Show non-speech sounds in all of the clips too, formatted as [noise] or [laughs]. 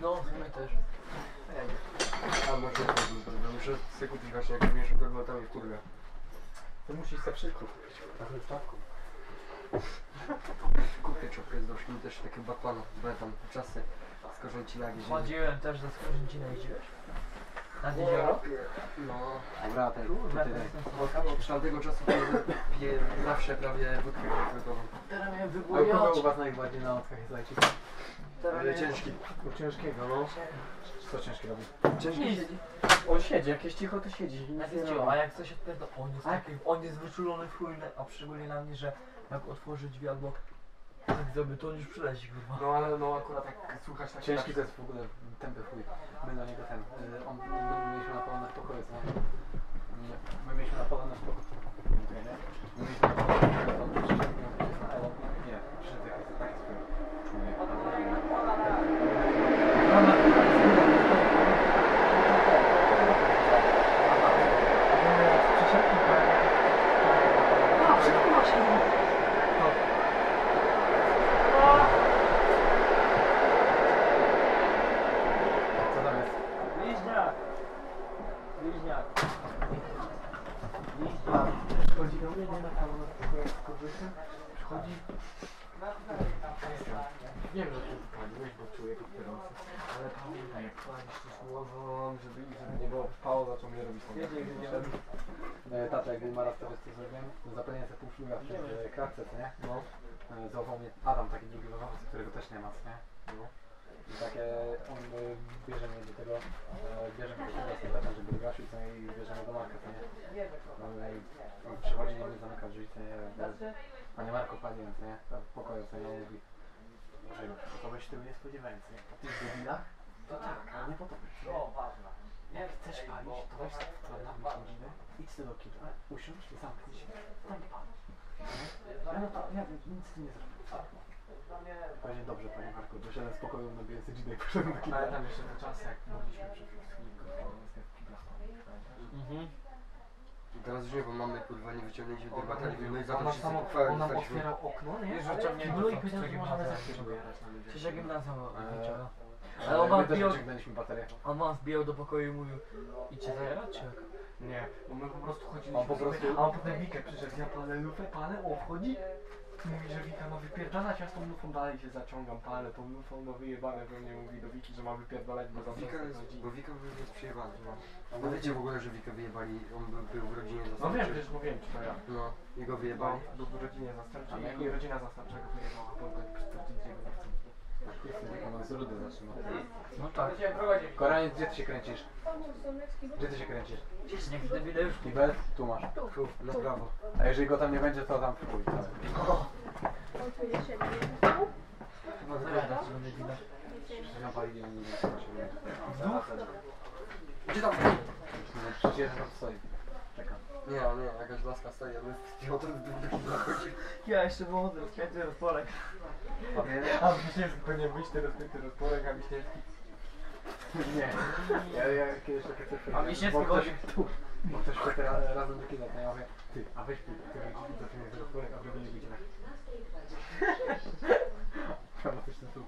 No, w sumie też. A może to. Muszę sobie kupić właśnie jakąś mniejszą torbę, tam jest kurwa. To musisz za wszelką kupić. Na wystawką. [laughs] Kupię czopkę z doszli też takie Batmana, bo ja tam czasy z Korzęcina jeździłem. Chodziłem też do Skorzęcina, jeździłeś? Nad jezioro? No, Dobra, ten, ty, ty, jestem od tamtego czasu piję, zawsze prawie wódkę gotową. Teraz miałem A kogo u was najbardziej na lajcik? Teraz Ale ciężki. U ciężkiego, no. Co ciężki robi? Ciężki. On siedzi, jakieś cicho to siedzi. nic Jak nie jest robi. ciło, a jak coś odpędza, on jest jak- taki, on jest wyczulony w chuj, a szczególnie na mnie, że jak otworzy drzwi albo tak zrobię, to on już przyleci, kurwa. No ale no akurat jak słuchać tak Ciężki to jest w ogóle tępy chuj. My do niego ten, y, on, my mieliśmy na polonę w pokoju, co nie? My, my mieliśmy na polonę w pokoju. My mieliśmy na polonę, on przyszedł, na Elon, nie, przyszedł jakiś taki swój człowiek. Co tam jest? Bliźniak! Bliźniak! Przychodzi nie. Wiem, że ty spaliłeś, bo czuję papierosy, ale pamiętaj, jak kładziesz to słowo, żeby, żeby nie było pało, zaczął mnie robić. E, Tata, jak był maraz, to wiesz co zrobiłem? Zapalenie sobie pół szluga przez e, kratce, co nie? No. E, Załapał mnie Adam, taki drugi wychowawca, którego też nie ma, co nie? No. I takie, on e, bierze mnie do tego, e, bierze mnie do tego tatem, żeby gasił, co nie? I bierze mnie do Marka, co nie? No, i on przychodzi i mnie zamyka drzwi, co nie? Panie Marku, panie, co nie? W pokoju, co nie? Mówi, że to byś tyłu nie spodziewałem, co nie? Tych godzinach? To tak, ale nie po to. Jak chcesz palić, to weź to na godzinę, idź do kibla, usiądź, zamknij się, stań palić. Ja no to, ja nic z tym nie zrobię. Panie dobrze, panie Marku, wyszedłem z pokoju na BSG i poszedłem do kibla. Ale tam jeszcze te czasy, jak mogliśmy przez chwilkę w kibla Mhm. Teraz już nie, bo mamy kurwa nie wyciągnięcie tej baterii, no i za On to nam wszyscy samo, pochwały on nam dostaliśmy. otwierał okno, nie? Wiesz, że kiblu do i faktu, powiedział, że że możemy zacząć. Przecież jak Eee, wyciąga. Ale on my wam też wbijał, wyciągnęliśmy baterię. on wam wbijał do pokoju i mówił idźcie zajarać, czy jak? Nie, bo my po prostu chodziliśmy On po sobie, prostu- a on potem Wikę przyszedł, ja palę lufę, palę, on wchodzi mówi, że Wika ma wypierdalać, ja z tą lufą dalej się zaciągam, palę tą lufą, no wyjebane we mnie mówi do Wiki, że ma wypierdalać, bo za Wika jest, chodzi. bo Wika jest przyjebany. No. No wiecie w ogóle, że Wika wyjebali, on był, był w rodzinie No zastępczej. wiem, przecież mówiłem ci to ja. No, jego Był, wyjebali. był w rodzinie zastępczej Ale i nie. rodzina zastępcza go wyjebała, bo go przystąpić jego nie chcą. No tak. Koraniec, gdzie ty się kręcisz? Gdzie ty się kręcisz? Niech debile już Kibel? Tu masz. Tu, na prawo. A jeżeli go tam nie będzie, to tam pójdź. No zajarać, że będzie widać. Zapalili oni nie wyjść. Gdzie tam? Przecież tam stoi. Nie, nie, jakaś laska stoi, ale Piotr by taki zachodził. Ja jeszcze wychodzę, rozkręcę rozporek. A Wiśniewski powinien być ten rozpięty rozporek, a Wiśniewski... Nie. Ja, ja kiedyś takie coś A Wiśniewski chodzi- tu, bo ktoś chce ra- razem do kina, to ja mówię, ty, a weź ty, ty do kina ten rozporek, a w drugiej godzinach. [laughs] Prawo coś na tu.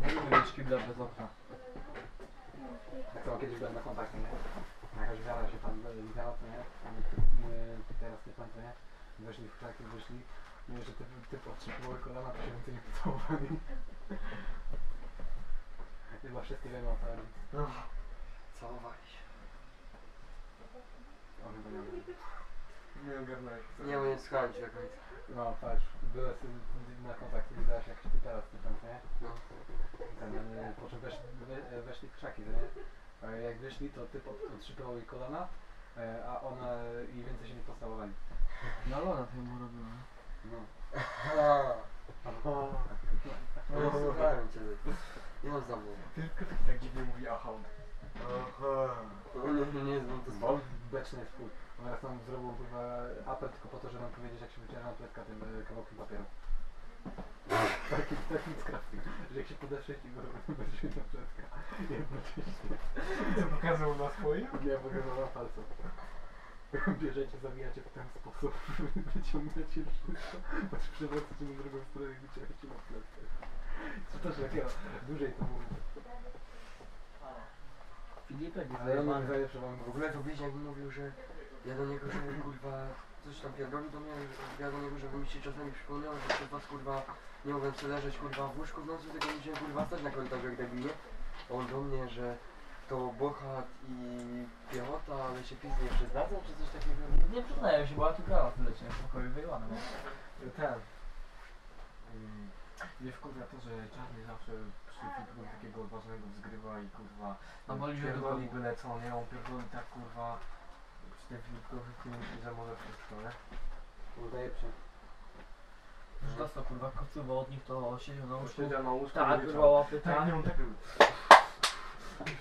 Nie lubię mieć kibla bez okna. Jak to kiedyś byłem na kontakcie, nie? Jakaś wiara się tam widziała, to nie? My teraz nie pamiętam, nie? Weszli w krzaki, wyszli. Mówię, że ty, ty podtrzymały kolana, to się więcej nie pocałowali. [laughs] Chyba wszyscy wiemy o co chodzi. Całowali się. O, chyba nie wiem. Nie ogarnąłeś. Nie, nie słuchałem cię jakoś. No patrz, byłem na kontakcie, widziałeś jak ty teraz tysiąc, nie? No. Ten, e, po czym wesz, we, weszli w krzaki, to nie? A Jak wyszli, to ty pod- podtrzypywał jej kolana, e, a ona i więcej się nie postawowali. No Lona to mu robiła. No. Aha. [laughs] No, słuchałem cię. Nie mam za mną. Tylko tak dziwnie mówi aha. Aha. No nie, znam to słowo. beczny jest twój. On raz nam zrobił chyba apel tylko po to, żeby nam powiedzieć jak się wyciera na pletka tym e, kawałkiem papieru. Taki, taki scrafting, że jak się podeszłeś i będziesz na pletka. Jednocześnie. Co pokazał na swoim? Nie, pokazał na palcu. Bierzecie, zawijacie w ten sposób, [laughs] wyciągacie wszystko, patrz przewracacie na drugą stronę i wycieracie na pletkach. Co to takiego? Dłużej to mówi. Filipek jest Ale ja mam zajebany. zdaje, że mam W ogóle to Bliźniak mi mówił, że ja do niego, że kurwa coś tam pierdolił do mnie, że ja do niego, żeby mi się czasami przypomniało, że przez was kurwa nie mogłem sobie leżeć kurwa w łóżku w nocy, tylko musiałem kurwa stać na korytarzu jak debilie. A on do mnie, że to Bochat i piechota, ale się piznie przyznadzą, czy coś takiego. Nie przyznaję się, bo ja tu grała w lecie, w pokoju wyjebane mam. ten. Mm, Nie wkurwia to, że czarny zawsze przy tego takiego odważnego wzgrywa i kurwa że pierdoli byle co, nie? On pierdoli tak kurwa przy tym filipkowych nie myśli, że może wszystko, nie? Udaje się. Już dostał kurwa kocuwa od nich, to siedział na łóżku. Siedział na łóżku Tak, kurwa łapy, Tak, tak. nie, on tak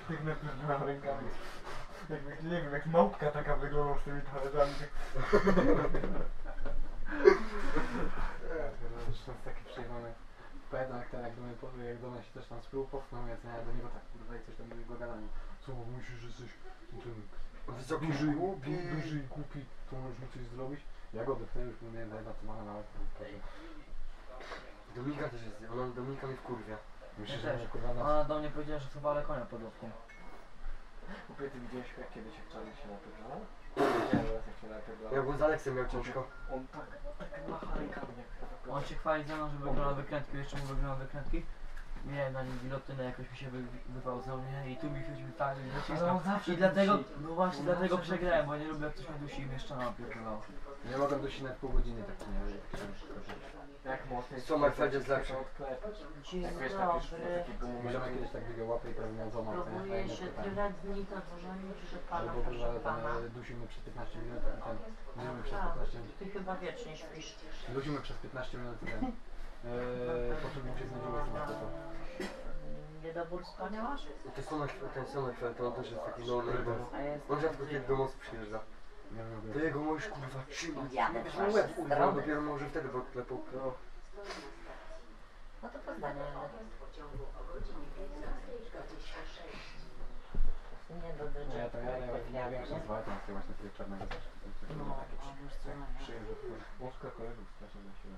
Tak napierdalał rękami. Jakby, nie wiem, jak małpka taka wygląda z tymi talerzami. [laughs] Zresztą jest taki przejmony. Pamiętam jak ten, jak do mnie, powie, jak do mnie się też tam sprół popchnął, ja ja do niego tak kurwa i coś tam do niego gadam. Co, myślisz, że jesteś ten Wysoki duży, głupi. du- duży i głupi, to możesz mi coś zrobić? Ja go odepchnę, już nie miałem zainatowana nawet. Dominika też jest, ona Dominika mnie wkurwia. Myślisz, że też. mnie kurwa nas... Ona do mnie powiedziała, że są wale konia pod łapką. Kupię, ty widziałeś jak kiedyś jak Charlie się napierdalał? Widziałem raz jak się napierdalał. Ja bo z Aleksem miał ciężko. On tak, tak macha rękami jak On się chwali ze mną, że wygląda wykrętki, jeszcze mu wygląda wykrętki. Miałem na nim gilotynę, jakoś mi się wy, wypełzał, nie? I tu mi chodził tak, że naciskał. zawsze I dlatego, dusi. no właśnie, On dlatego zawsze przegrałem, bo nie lubię jak ktoś mnie dusi i mnie jeszcze napierdalało. Nie mogę dusić nawet pół godziny tak nie Jak mocniej Somer Fed jest lepszy. Dzień Jak wiesz, tak już do dobry. takiego momentu kiedyś tak biegał łapy i prawie miał złamał co Próbuję się pytałem. tyle dni dodzwonić, że pana, Albo proszę że ten pana. e, dusimy przez 15 minut i ten dusimy przez Tak, 15 minut. ty chyba wiecznie śpisz. Dusimy przez 15 minut i ten. Eee, Niedobór spania masz? To Somer, ten Fed, to on też jest taki no. A ja jestem On rzadko kiedy do mocy przyjeżdża. Wiem, To jego możesz kurwa trzymać. W na wasze łeb dopiero może wtedy bo klepał. No. No to poznanie. Nie do to ja z tej właśnie tego czarnego też. No, Takie a wiesz co, no nie. przyjeżdża. Łóżka kolegów strasznie na siłę.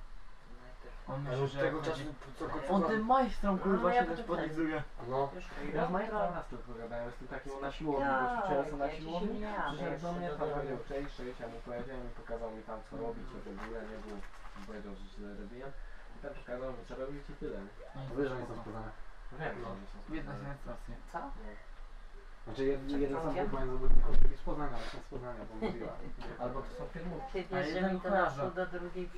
On Ale myśli, od że tego czasu co On tym majstrom kurwa No, się też podlizuje. No. Ja z jutro. raz tylko gadałem, jestem takim na siłowni, Ja, bo wczoraj są na siłowni. Przyszedł do mnie, tam powiedział cześć, cześć, ja mu powiedziałem i pokazał mi tam co robić i w ogóle nie był. Powiedział, że źle robiłem. I tam pokazał mi co robić i tyle. nie? Wiesz, że nie są spotkane. Wiem, że nie są Jedna spotkane. jest rację. Znaczy jeden, jeden Co sam wiem? moim zawodników, drugi z Poznania, ale z Poznania, bo mówiła. Albo to są filmówki. Ty wiesz, że mi to naszło do drugiej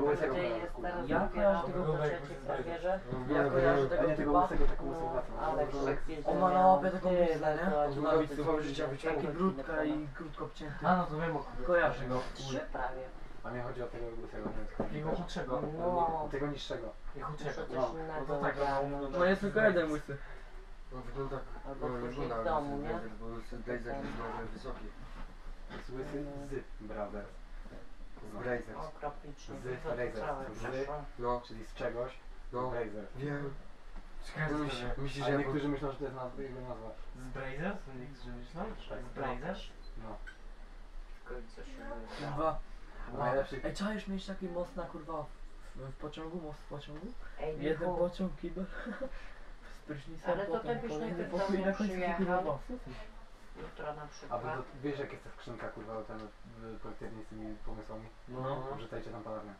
łysego gdzie jest teraz Ja kojarzę do tego trzeciej jakby prawierze. Ja kojarzę A tego nie tego typa. łysego, taką łysą watę. Ale Że- On ma na łapie taką blizę, nie? On ma być całe życie Taki wyciągnął. brudka i krótko obcięty. A no to wiem Kojarzę go. Trzy prawie. A mnie chodzi o tego łysego, więc Takiego chudszego. No. Tego niższego. Muszę chudszego. no. No to tak. No jest tylko jeden łysy. On wygląda Albo no, nie później wygląda w domu, ale nie? Blazer, bo Blazer jest nagle wysoki. Jest łysy z Brothers. Z Blazer. Okropnicznie Z wywycały Fraser. przeszło. No, Czyli z czegoś. no. Blazer. Wiem. No, myśl, to myślisz, A że ja niektórzy myślą, że to jest nazwa, jego nazwa. Z Brazers? Niektórzy myślą? Tak. Z Brazers? No. W końcu się Kurwa. Najlepszy. Ej, czaisz mieć taki most na kurwa w, w pociągu, most w pociągu? Ej, Jeden Michu, pociąg, kibel. [laughs] Prysznicem, Ale to potem tak już kolejny najpierw pokój i na końcu przyjechał. kurwa. jutro na A przykład. wiesz jak jest ta skrzynka kurwa ten w politycznie z tymi pomysłami? No. Może tajcie tam palarnię.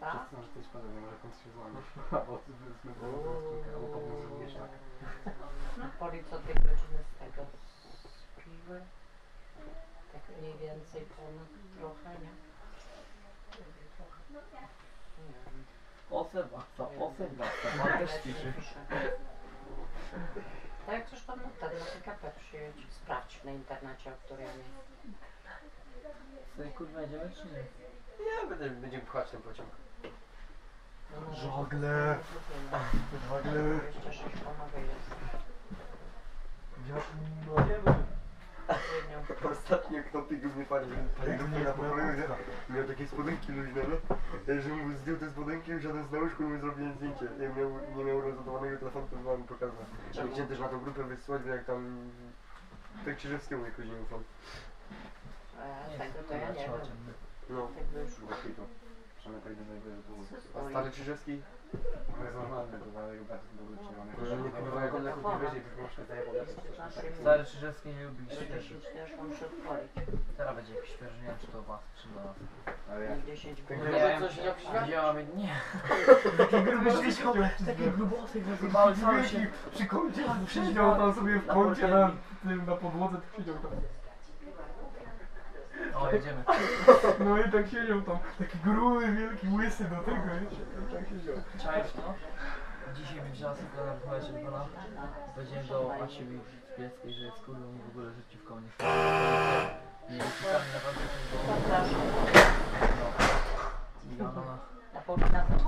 Co? Wszyscy może tajcie palarnię, może komuś się złamie. Albo zbyt skrzynkę, albo podniósł również tak. No, Poli co dwie godziny z tego z. Tak mniej więcej ponad trochę, nie? Nie wiem. Osem basta, osem. Pan też ćwiczy. Tak jak coś tam no, ten na PKP przyjedź, sprawdź na internecie, o której nie. Sobie kurwa jedziemy czy nie? Nie, będę, będziemy pchać ten pociąg. No, no, Żagle. Żagle. Jeszcze sześć panowie jest. No nie wiem. Ostatnio kto tygu mnie pali, pali do mnie na pokoju, miał takie spodenki luźne, nie? Ja, że mu zdjął te spodenki, usiadłem na łóżku i mu zrobiłem zdjęcie. Nie miał, nie miał rozładowanego telefonu, to wam pokazać. Czemu? Chciałem też na tą grupę wysłać, bo jak tam... Tak Krzyżewskiemu jakoś nie ufam. Tego to ja nie wiem. No. Tak wyszło. Przynajmniej tak do niego było. A stary Krzyżewski To jest normalne, kurwa, ale chyba to był uczniony. No, nie, kurwa, jak on na wyżej, to troszkę zajebał tak. Stary Czyżewski nie lubi świeży. się też muszę odpalić. Teraz będzie jakiś świeży, nie wiem czy to was, czy do nas. Ale jak? 10 Tak. Nie Może wiem, coś nie [laughs] przyjdzie? widziałam, nie. Taki gruby świeczką. Takie grubosy wyzywały cały się. Przy kącie siedział tam sobie w Na kącie na, tym, na podłodze, tak siedział tam. Jedziemy. [laughs] No i tak siedział tam, taki gruby, wielki, łysy do tego, wiecie, tak siedział. Czaisz to? Dzisiaj mi wzięła sobie na wychowanie do pana. Powiedziałem do Asi z Pileckiej, że jest kurwa mi w ogóle życzówką nie Nie jest szukamy naprawdę coś. Zapraszam. No. I ona...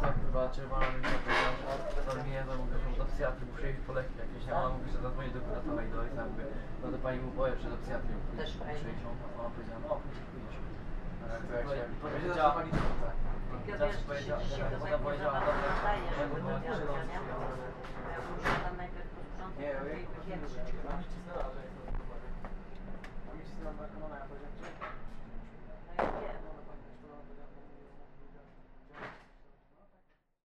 Tak kurwa czerwona mi się powiedziała, że to nie to mówię, że do psychiatry muszę iść po leki jakieś, a ona mówi, że zadzwoni do kuratowa i do ojca jakby, no to pani mu powie, że do psychiatry Też muszę iść, ona powiedziała, no powiedziała. Tylko wiesz, czy się to jest tak nie zadaje, żeby to wiadomo, nie? Ja muszę tam najpierw posprzątać, żeby jej powietrzyć chyba.